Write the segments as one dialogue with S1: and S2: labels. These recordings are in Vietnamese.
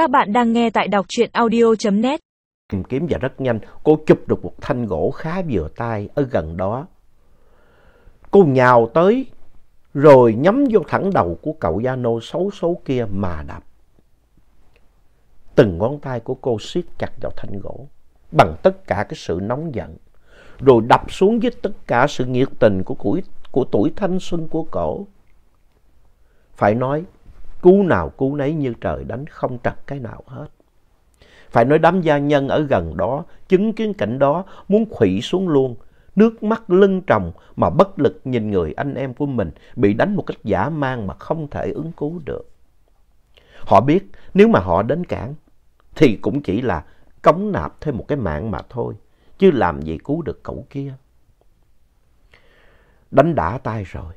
S1: Các bạn đang nghe tại đọc truyện audio.net.
S2: Tìm kiếm và rất nhanh, cô chụp được một thanh gỗ khá vừa tay ở gần đó. Cô nhào tới, rồi nhắm vô thẳng đầu của cậu gia nô xấu số kia mà đập. Từng ngón tay của cô siết chặt vào thanh gỗ, bằng tất cả cái sự nóng giận, rồi đập xuống với tất cả sự nhiệt tình của, của, của tuổi thanh xuân của cổ. Phải nói, cú nào cú nấy như trời đánh không trật cái nào hết. Phải nói đám gia nhân ở gần đó, chứng kiến cảnh đó, muốn khủy xuống luôn. Nước mắt lưng tròng mà bất lực nhìn người anh em của mình bị đánh một cách giả mang mà không thể ứng cứu được. Họ biết nếu mà họ đến cản thì cũng chỉ là cống nạp thêm một cái mạng mà thôi, chứ làm gì cứu được cậu kia. Đánh đã tay rồi,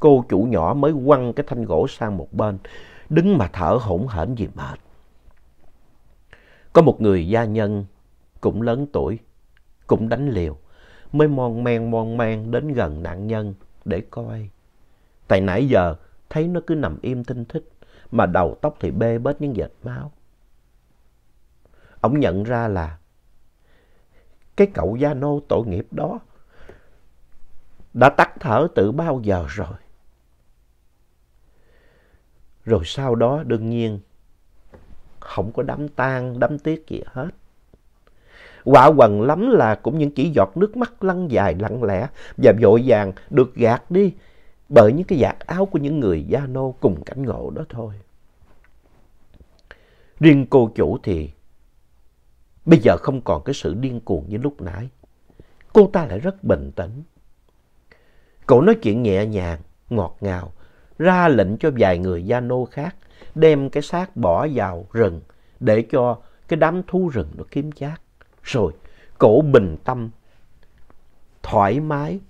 S2: cô chủ nhỏ mới quăng cái thanh gỗ sang một bên, đứng mà thở hổn hển vì mệt. Có một người gia nhân cũng lớn tuổi, cũng đánh liều, mới mon men mon men đến gần nạn nhân để coi. Tại nãy giờ thấy nó cứ nằm im tinh thích, mà đầu tóc thì bê bết những vệt máu. Ông nhận ra là cái cậu gia nô tội nghiệp đó đã tắt thở từ bao giờ rồi. Rồi sau đó đương nhiên không có đám tang, đám tiếc gì hết. Quả quần lắm là cũng những chỉ giọt nước mắt lăn dài lặng lẽ và vội vàng được gạt đi bởi những cái vạt áo của những người gia nô cùng cảnh ngộ đó thôi. Riêng cô chủ thì bây giờ không còn cái sự điên cuồng như lúc nãy. Cô ta lại rất bình tĩnh. Cậu nói chuyện nhẹ nhàng, ngọt ngào, ra lệnh cho vài người gia nô khác đem cái xác bỏ vào rừng để cho cái đám thú rừng nó kiếm chác. Rồi cổ bình tâm, thoải mái,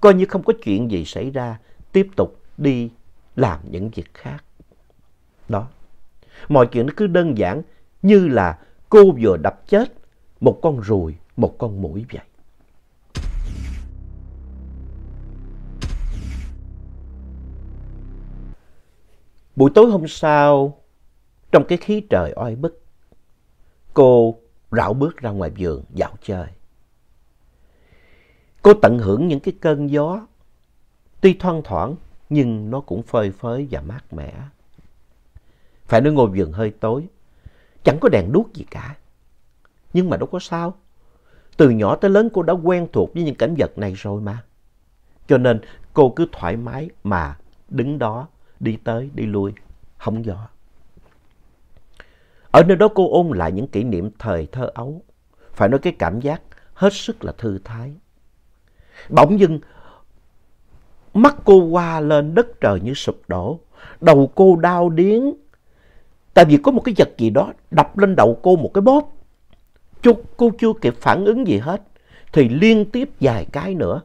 S2: coi như không có chuyện gì xảy ra, tiếp tục đi làm những việc khác. Đó, mọi chuyện nó cứ đơn giản như là cô vừa đập chết một con ruồi, một con mũi vậy. Buổi tối hôm sau, trong cái khí trời oi bức, cô rảo bước ra ngoài vườn dạo chơi. Cô tận hưởng những cái cơn gió, tuy thoang thoảng nhưng nó cũng phơi phới và mát mẻ. Phải nói ngôi vườn hơi tối, chẳng có đèn đuốc gì cả. Nhưng mà đâu có sao. Từ nhỏ tới lớn cô đã quen thuộc với những cảnh vật này rồi mà. Cho nên cô cứ thoải mái mà đứng đó đi tới đi lui, không gió. Ở nơi đó cô ôn lại những kỷ niệm thời thơ ấu, phải nói cái cảm giác hết sức là thư thái. Bỗng dưng, mắt cô qua lên đất trời như sụp đổ, đầu cô đau điếng, tại vì có một cái vật gì đó đập lên đầu cô một cái bóp. chúc cô chưa kịp phản ứng gì hết, thì liên tiếp vài cái nữa,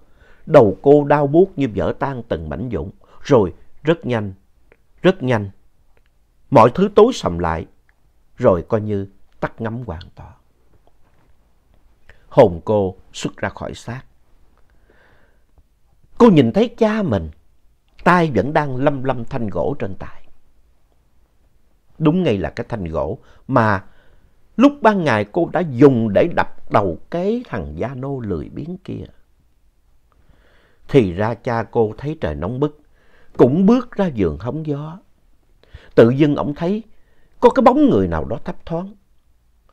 S2: đầu cô đau buốt như vỡ tan từng mảnh vụn, rồi rất nhanh rất nhanh. Mọi thứ tối sầm lại, rồi coi như tắt ngắm hoàn toàn. Hồn cô xuất ra khỏi xác. Cô nhìn thấy cha mình, tay vẫn đang lâm lâm thanh gỗ trên tay. Đúng ngay là cái thanh gỗ mà lúc ban ngày cô đã dùng để đập đầu cái thằng gia nô lười biếng kia. Thì ra cha cô thấy trời nóng bức, cũng bước ra giường hóng gió. Tự dưng ông thấy có cái bóng người nào đó thấp thoáng.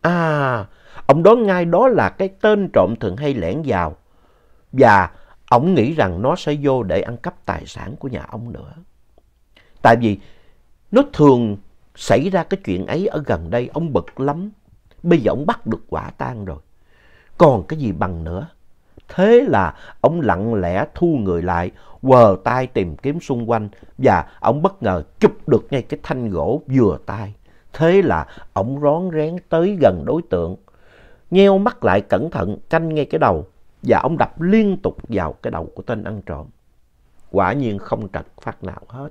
S2: À, ông đoán ngay đó là cái tên trộm thường hay lẻn vào. Và ông nghĩ rằng nó sẽ vô để ăn cắp tài sản của nhà ông nữa. Tại vì nó thường xảy ra cái chuyện ấy ở gần đây, ông bực lắm. Bây giờ ông bắt được quả tang rồi. Còn cái gì bằng nữa. Thế là ông lặng lẽ thu người lại, quờ tay tìm kiếm xung quanh và ông bất ngờ chụp được ngay cái thanh gỗ vừa tay. Thế là ông rón rén tới gần đối tượng, nheo mắt lại cẩn thận canh ngay cái đầu và ông đập liên tục vào cái đầu của tên ăn trộm. Quả nhiên không trật phát nào hết.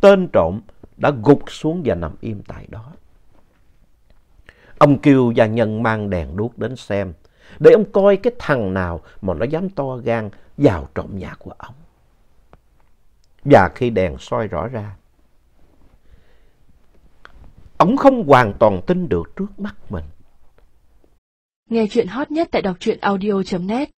S2: Tên trộm đã gục xuống và nằm im tại đó. Ông kêu gia nhân mang đèn đuốc đến xem để ông coi cái thằng nào mà nó dám to gan vào trộm nhà của ông. Và khi đèn soi rõ ra, Ông không hoàn toàn tin được trước mắt mình.
S3: Nghe chuyện hot nhất tại đọc truyện audio.net